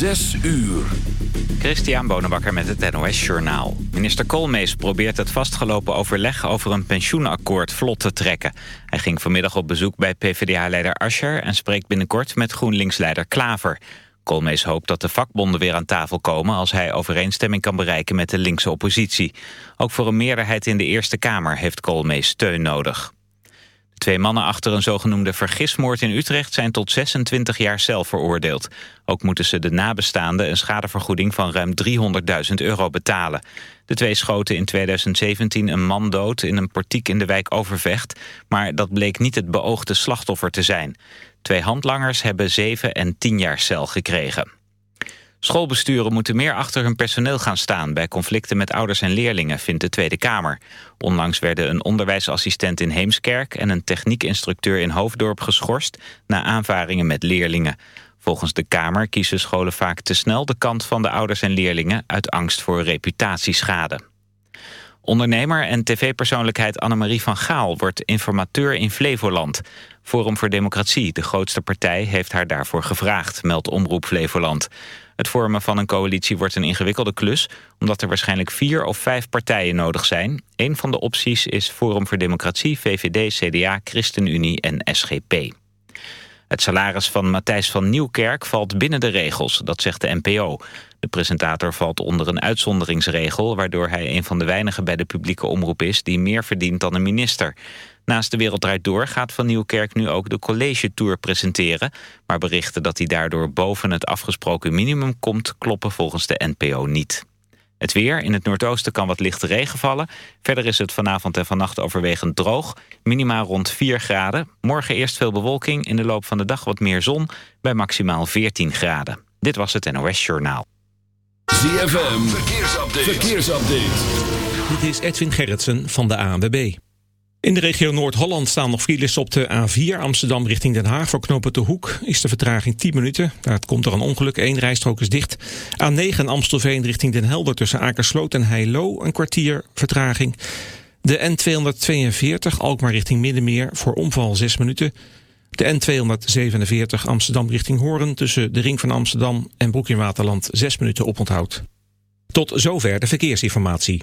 Zes uur. Christian Bonenbakker met het NOS Journaal. Minister Koolmees probeert het vastgelopen overleg over een pensioenakkoord vlot te trekken. Hij ging vanmiddag op bezoek bij PvdA-leider Ascher... en spreekt binnenkort met GroenLinks-leider Klaver. Koolmees hoopt dat de vakbonden weer aan tafel komen... als hij overeenstemming kan bereiken met de linkse oppositie. Ook voor een meerderheid in de Eerste Kamer heeft Koolmees steun nodig. Twee mannen achter een zogenoemde vergismoord in Utrecht zijn tot 26 jaar cel veroordeeld. Ook moeten ze de nabestaanden een schadevergoeding van ruim 300.000 euro betalen. De twee schoten in 2017 een man dood in een portiek in de wijk Overvecht, maar dat bleek niet het beoogde slachtoffer te zijn. Twee handlangers hebben 7 en 10 jaar cel gekregen. Schoolbesturen moeten meer achter hun personeel gaan staan... bij conflicten met ouders en leerlingen, vindt de Tweede Kamer. Onlangs werden een onderwijsassistent in Heemskerk... en een techniekinstructeur in Hoofddorp geschorst... na aanvaringen met leerlingen. Volgens de Kamer kiezen scholen vaak te snel de kant van de ouders en leerlingen... uit angst voor reputatieschade. Ondernemer en tv-persoonlijkheid Annemarie van Gaal wordt informateur in Flevoland. Forum voor Democratie, de grootste partij, heeft haar daarvoor gevraagd, meldt Omroep Flevoland. Het vormen van een coalitie wordt een ingewikkelde klus... omdat er waarschijnlijk vier of vijf partijen nodig zijn. Een van de opties is Forum voor Democratie, VVD, CDA, ChristenUnie en SGP. Het salaris van Matthijs van Nieuwkerk valt binnen de regels, dat zegt de NPO. De presentator valt onder een uitzonderingsregel... waardoor hij een van de weinigen bij de publieke omroep is... die meer verdient dan een minister. Naast De Wereld Draait Door gaat Van Nieuwkerk nu ook de College Tour presenteren. Maar berichten dat hij daardoor boven het afgesproken minimum komt... kloppen volgens de NPO niet. Het weer. In het noordoosten kan wat lichte regen vallen. Verder is het vanavond en vannacht overwegend droog. Minima rond 4 graden. Morgen eerst veel bewolking. In de loop van de dag wat meer zon. Bij maximaal 14 graden. Dit was het NOS Journaal. ZFM. Verkeersupdate. Verkeersupdate. Dit is Edwin Gerritsen van de ANWB. In de regio Noord-Holland staan nog files op de A4 Amsterdam richting Den Haag. Voor knopen de Hoek is de vertraging 10 minuten. Daar komt er een ongeluk, één rijstrook is dicht. A9 Amstelveen richting Den Helder tussen Akersloot en Heilo. Een kwartier vertraging. De N242 Alkmaar richting Middenmeer voor omval 6 minuten. De N247 Amsterdam richting Hoorn tussen de Ring van Amsterdam en Broek in Waterland 6 minuten oponthoud. Tot zover de verkeersinformatie.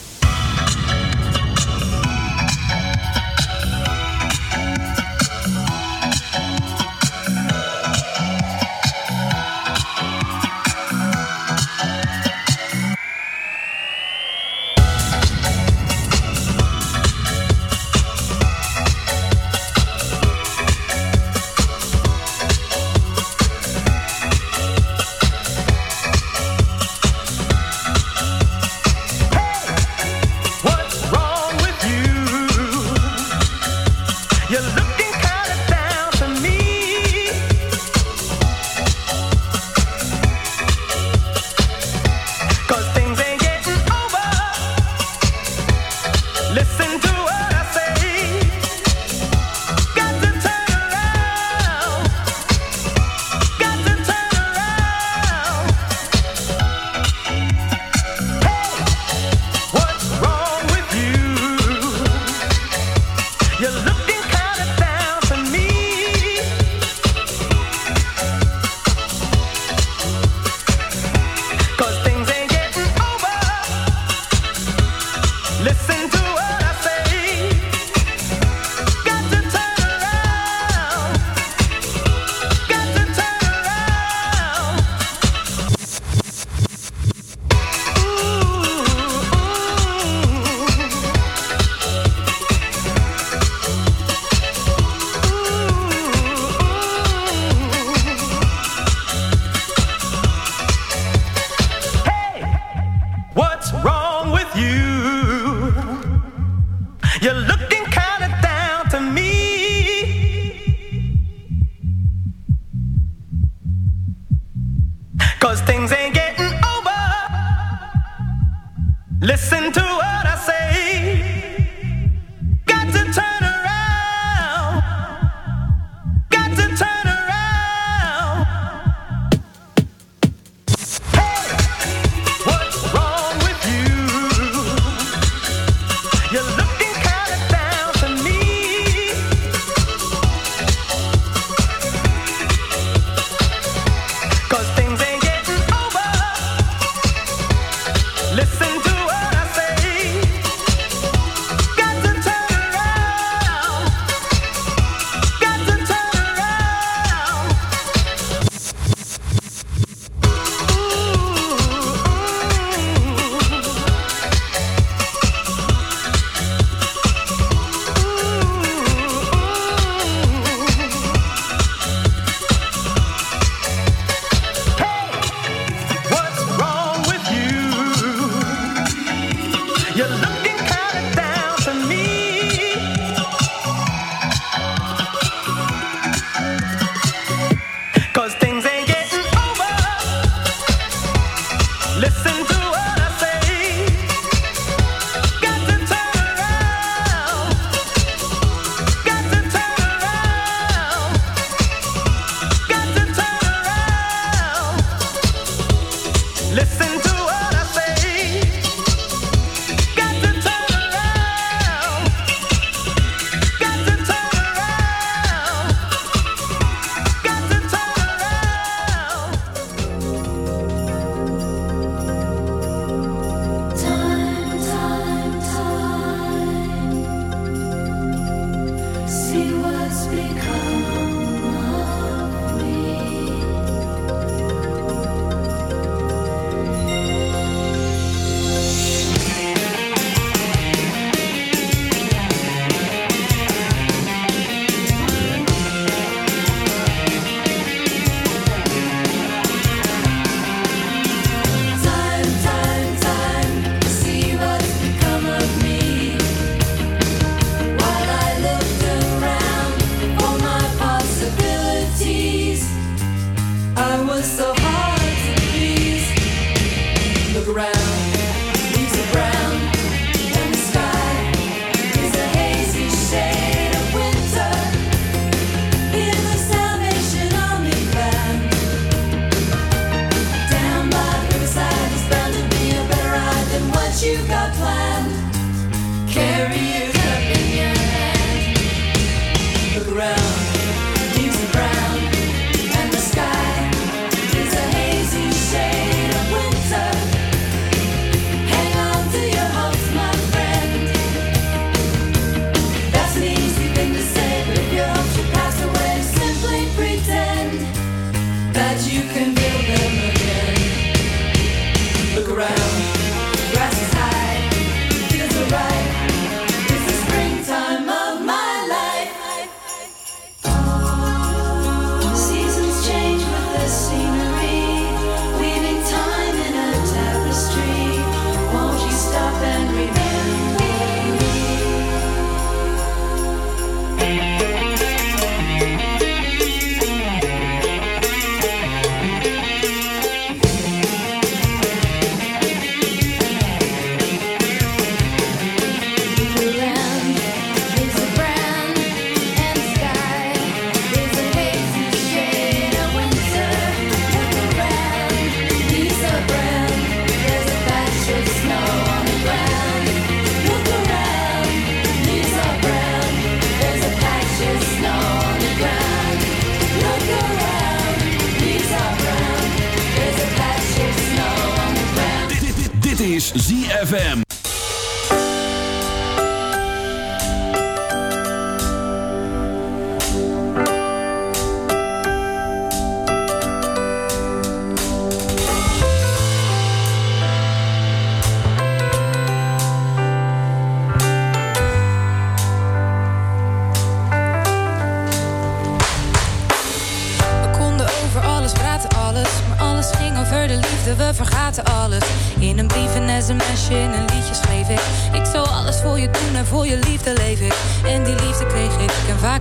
Listen to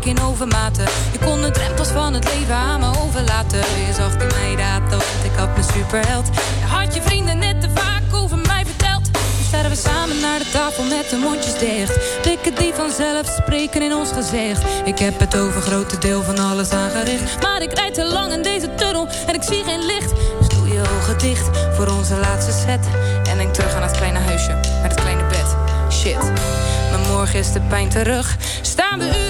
in overmaten. Je kon de drempels van het leven aan me overlaten. Je zag mij dat, want ik had mijn superheld. Je had je vrienden net te vaak over mij verteld. Nu staan we samen naar de tafel met de mondjes dicht. Blikken die vanzelf spreken in ons gezicht. Ik heb het over grote deel van alles aangericht. Maar ik rijd te lang in deze tunnel en ik zie geen licht. Dus doe je ogen dicht voor onze laatste set. En denk terug aan het kleine huisje, naar het kleine bed. Shit, maar morgen is de pijn terug. Staan we uren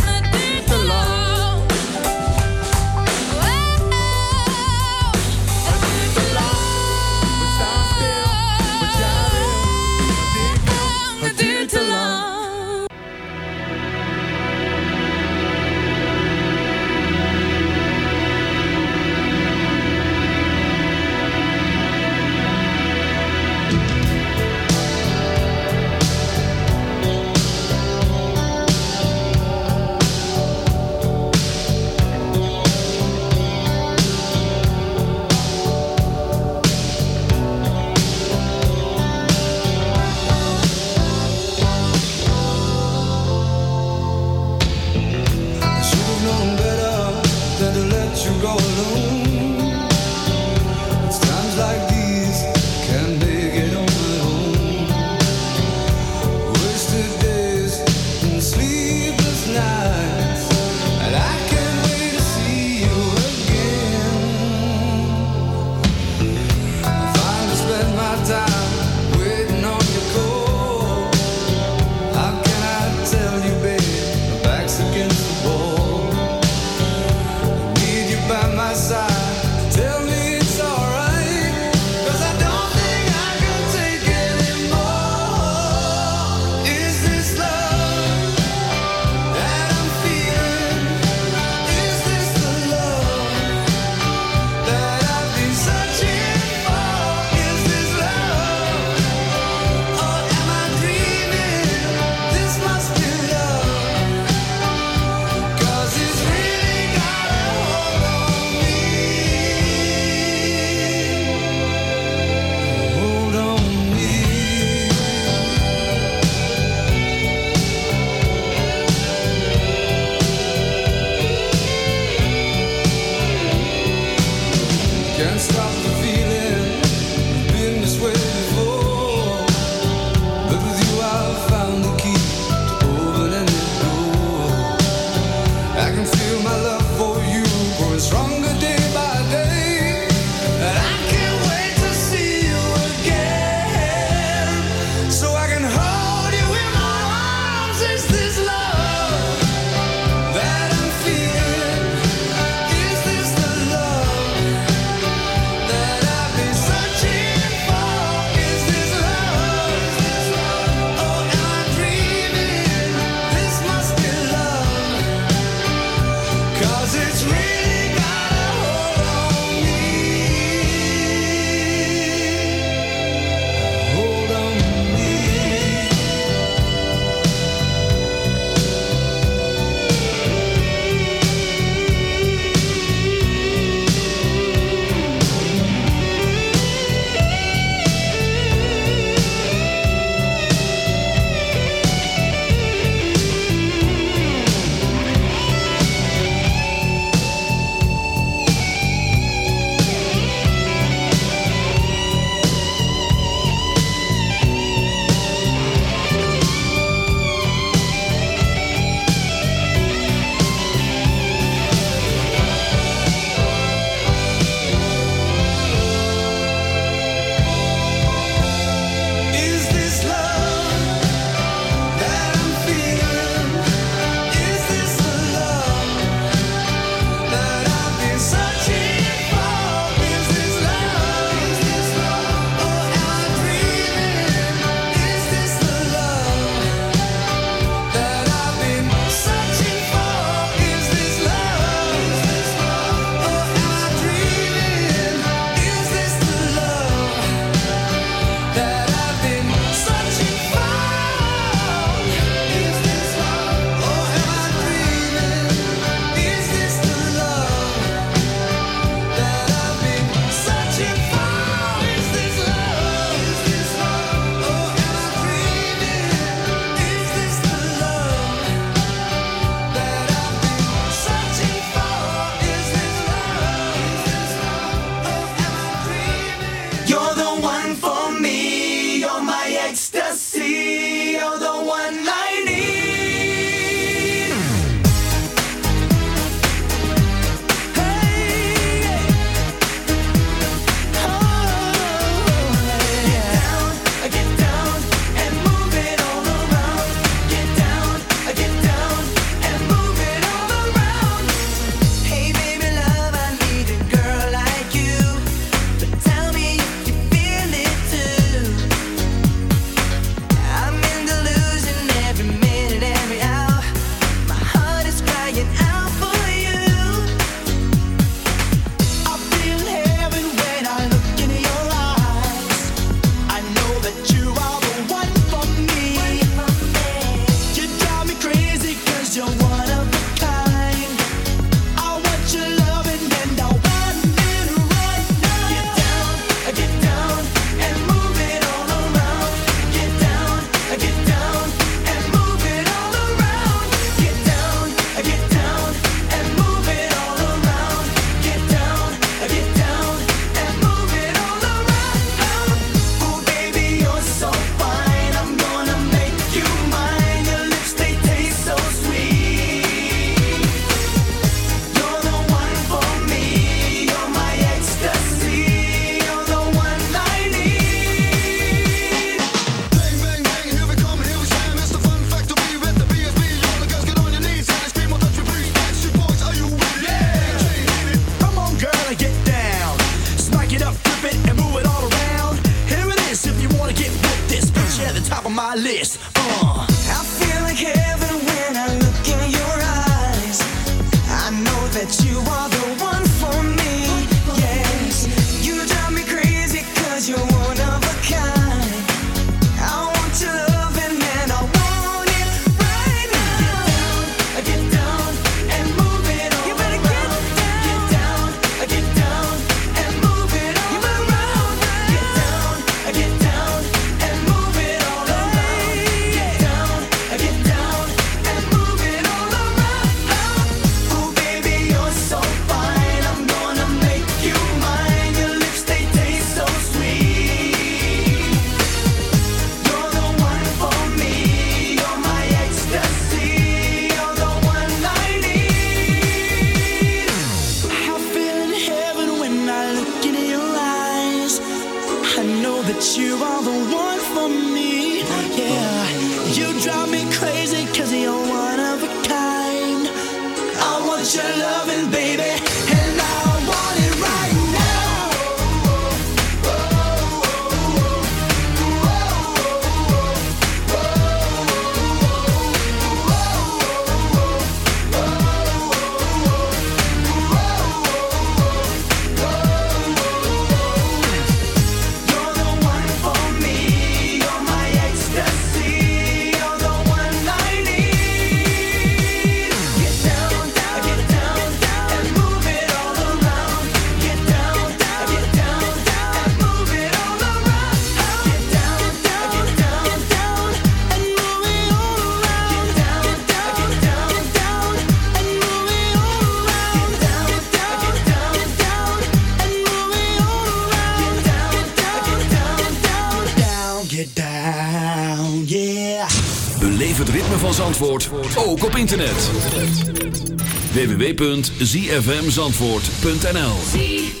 www.zfmzandvoort.nl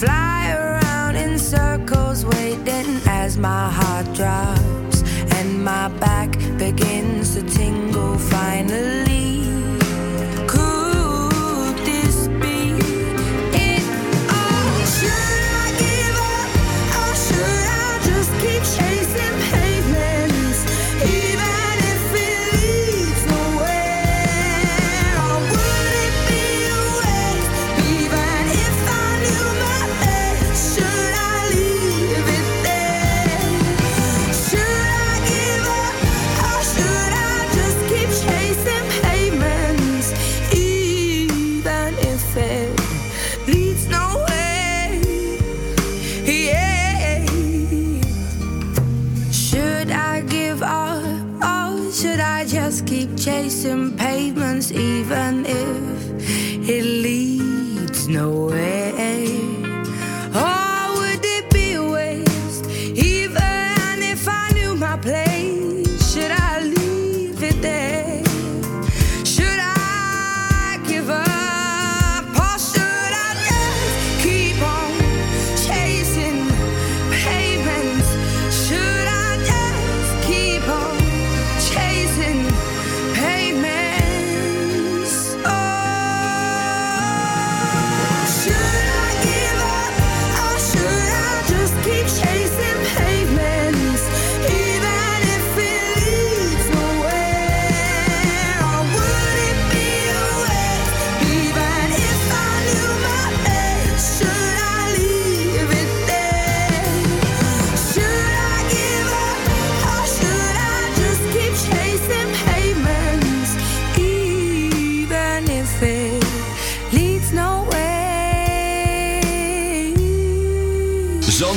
fly around in circles, waiting as my heart drops.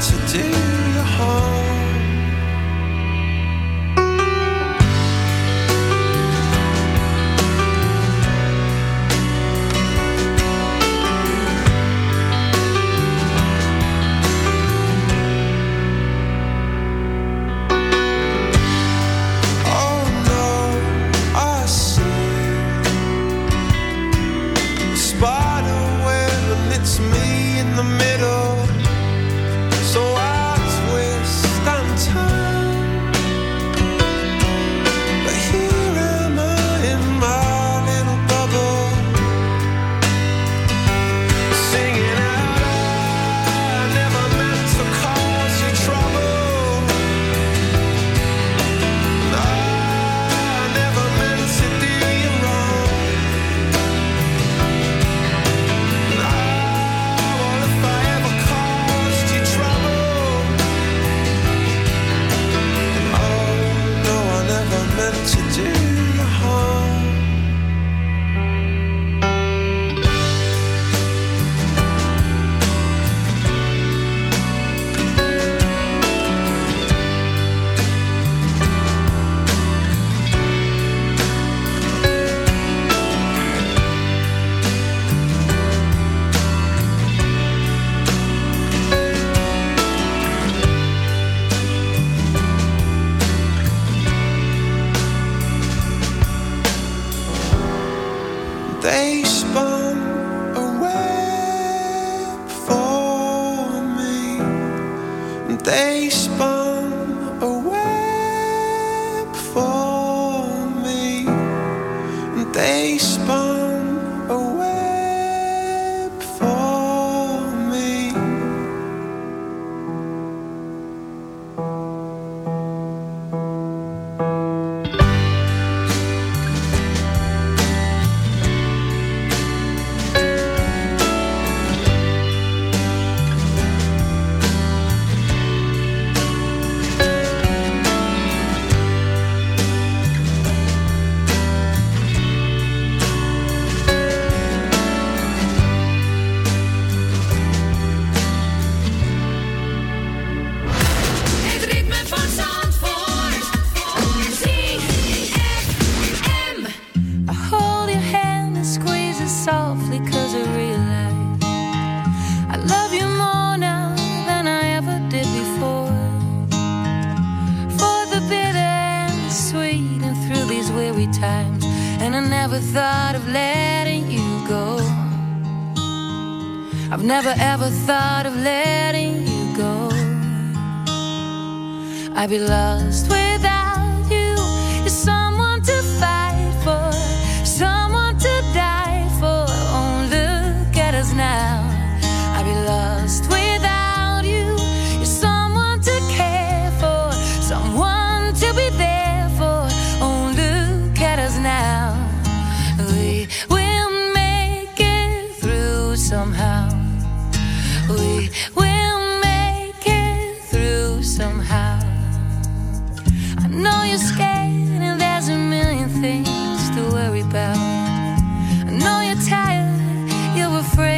To do. face. I be lost.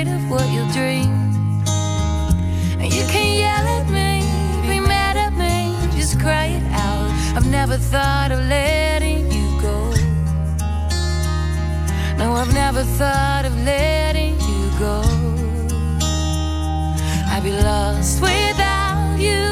afraid of what you'll dream. And you can yell at me, be mad at me, just cry it out. I've never thought of letting you go. No, I've never thought of letting you go. I'd be lost without you.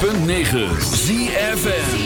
106.9 ZFN